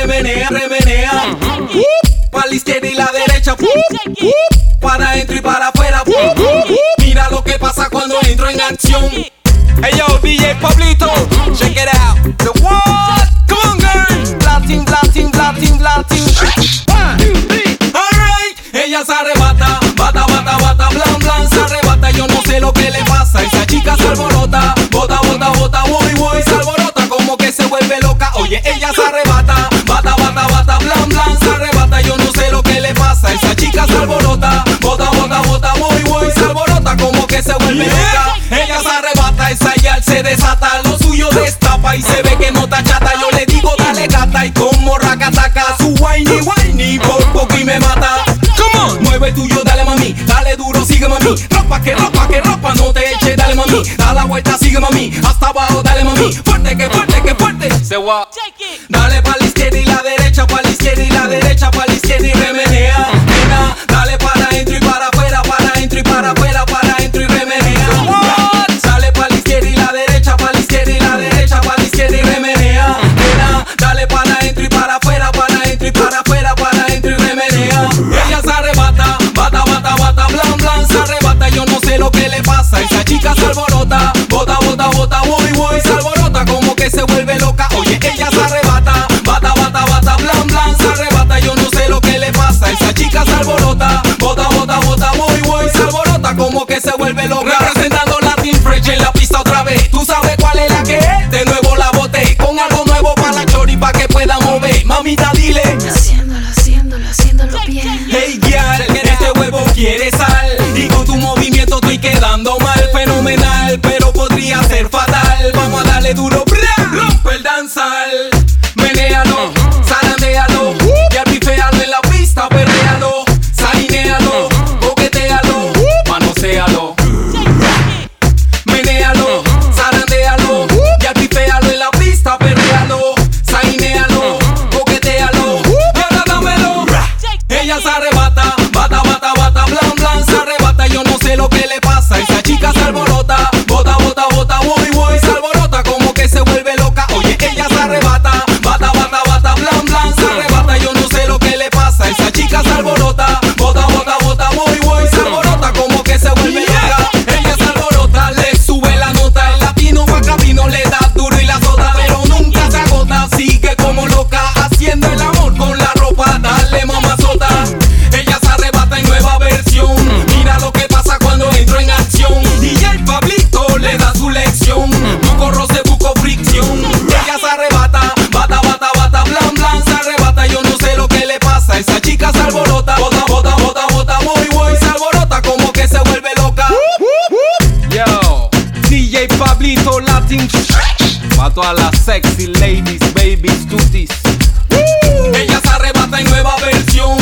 remenea, remenea. Para la izquierda y la derecha, para adentro y para afuera. Mira lo que pasa cuando entro en acción. Hey yo, DJ Pablito, check it out. The what? Come on, girl. Blasting, blasting, blasting, blasting. One, two, three. Alright. Ella se arrebata, bata, bata, bata, blan, blan, se arrebata. Yo no sé lo que le pasa. Esa chica se alborota, bota, bota, bota, voy, voy, se alborota como que se vuelve loca. Oye, ella se arrebata. ropa, que ropa, que ropa no te eche, dale mami, da la vuelta, sigue mami, hasta abajo, dale mami, fuerte, que fuerte, que fuerte, se va. Dale pa' la y la derecha, pa' la y la derecha, pa' la izquierda y remenea, nena, dale pa' vida se arrebata, bata, bata, bata, blan, blan, se arrebata. Yo no sé lo que le pasa, esa chica se alborota. Pa' todas las sexy ladies, baby tutis. Ellas arrebatan nueva versión.